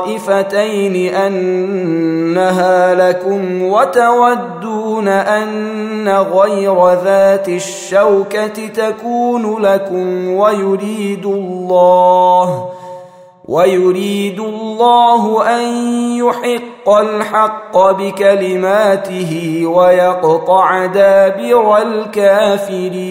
الطائفتين أنها لكم وتودون أن غير ذات الشوكة تكون لكم ويريد الله ويريد الله أن يحق الحق بكلماته ويقطع دابر الكافرين.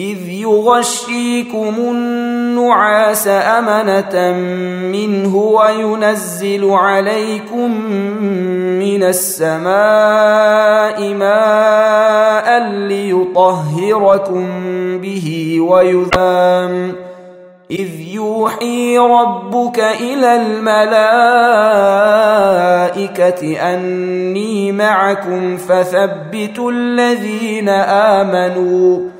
إذ يغشيكم النعاس أمنة منه وينزل عليكم من السماء ماء ليطهركم به ويذام. إذ يوحي ربك إلى الملائكة أني معكم فثبتوا الذين آمنوا.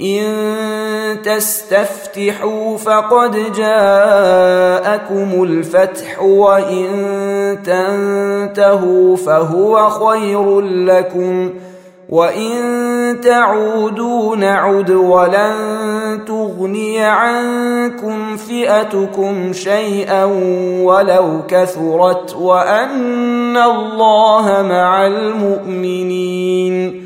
إن تستفتحوا فقد جاءكم الفتح وإن تنتهوا فهو خير لكم وإن تعودوا نعد ولن تغني عنكم فئتكم شيئا ولو كثرت وأن الله مع المؤمنين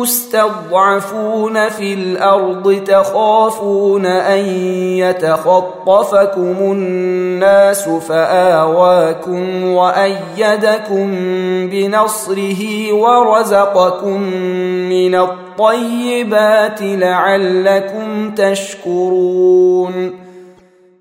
مستضعفون في الأرض تخافون أن يتخطفكم الناس فآواكم وأيدكم بنصره ورزقكم من الطيبات لعلكم تشكرون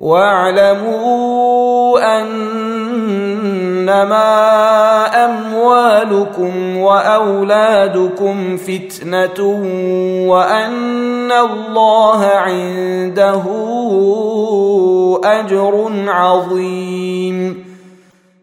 واعلموا أنما أموالكم وأولادكم فتنة وأن الله عنده أجر عظيم.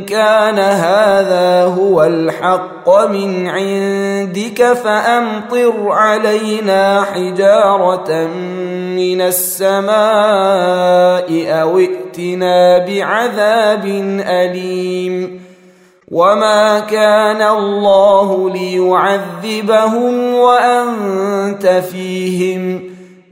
كان هذا هو الحق من عندك فأمطر علينا حجارة من السماء أو ائتنا بعذاب أليم. وما كان الله ليعذبهم وأنت فيهم.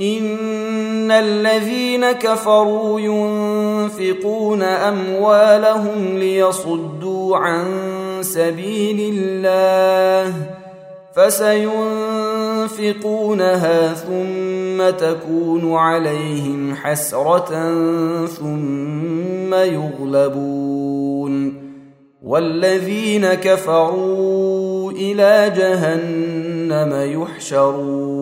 ان الذين كفروا ينفقون اموالهم ليصدوا عن سبيل الله فسينفقونها ثم تكون عليهم حسره ثم يغلبون والذين كفروا إلى جهنم يحشرون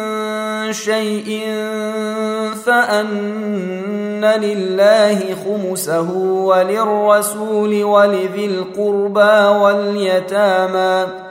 شيء فأن لله خمسه وللرسول ولذي القربى واليتامى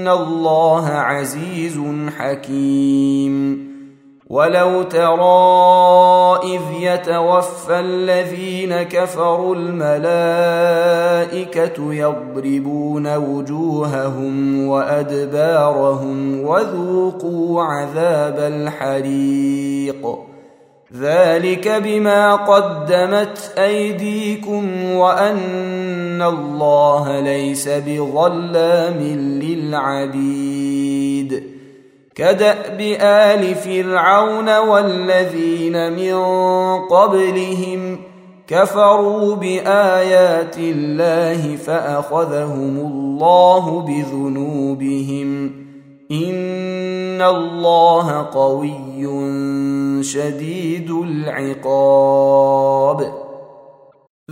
فان الله عزيز حكيم ولو ترى اذ يتوفى الذين كفروا الملائكه يضربون وجوههم وادبارهم وذوقوا عذاب الحريق ذلك بما قدمت ايديكم وان الله ليس بظلام للعبيد كداب ال فرعون والذين من قبلهم كفروا بايات الله فاخذهم الله بذنوبهم ان الله قوي شديد العقاب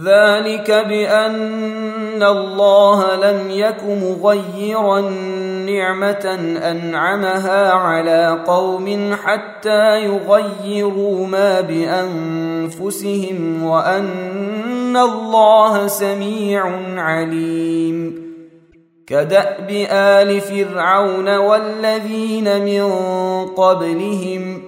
ذلك بأن الله لم يك مغيرا نعمة أنعمها على قوم حتى يغيروا ما بأنفسهم وأن الله سميع عليم. كدأب آل فرعون والذين من قبلهم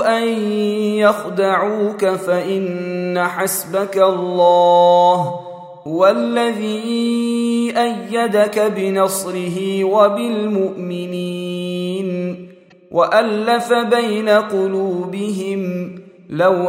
ان يخدعوك فان حسبك الله هو الذي إيدك بنصره وبالمؤمنين والف بين قلوبهم لو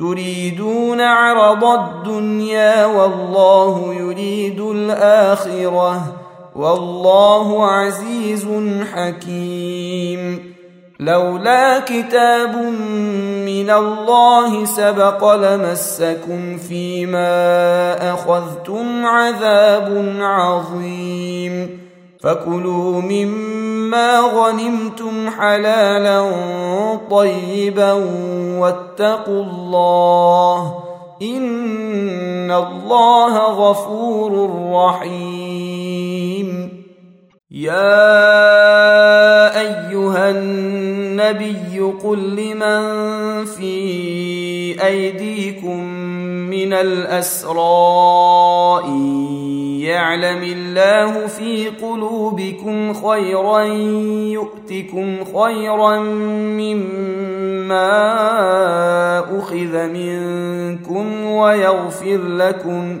تريدون عرض الدنيا والله يريد الآخرة والله عزيز حكيم. لولا كتاب من الله سبق لمسكم فيما أخذتم عذاب عظيم. فكلوا مما غنمتم حلالا طيبا واتقوا الله ان الله غفور رحيم يا أيها النبي قل لمن في أيديكم من الاسرى يعلم الله في قلوبكم خيرا يؤتكم خيرا مما أخذ منكم ويغفر لكم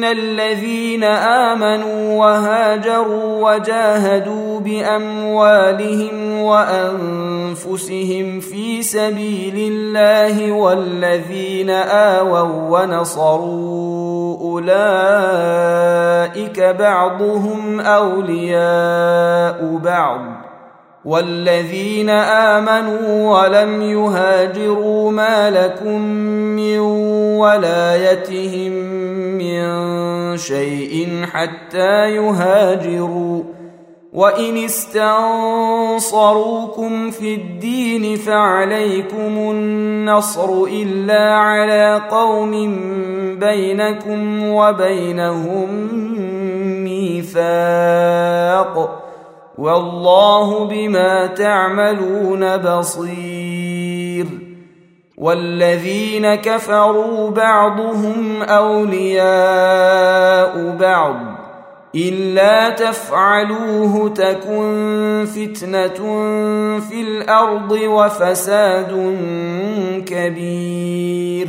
ان الذين امنوا وهاجروا وجاهدوا باموالهم وانفسهم في سبيل الله والذين اووا ونصروا اولئك بعضهم اولياء بعض والذين امنوا ولم يهاجروا ما لكم من ولايتهم من شيء حتى يهاجروا. وإن استنصروكم في الدين فعليكم النصر إلا على قوم بينكم وبينهم ميثاق. والله بما تعملون بصير. والذين كفروا بعضهم أولياء بعض. الا تفعلوه تكن فتنة في الأرض وفساد كبير.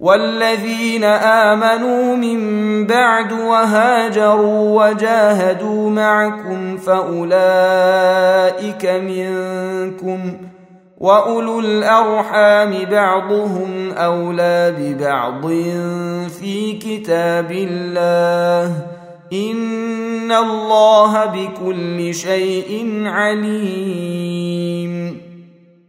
والذين آمنوا من بعد وهاجروا وجاهدوا معكم فأولئك منكم وأولو الأرحام بعضهم أولى ببعض في كتاب الله إن الله بكل شيء عليم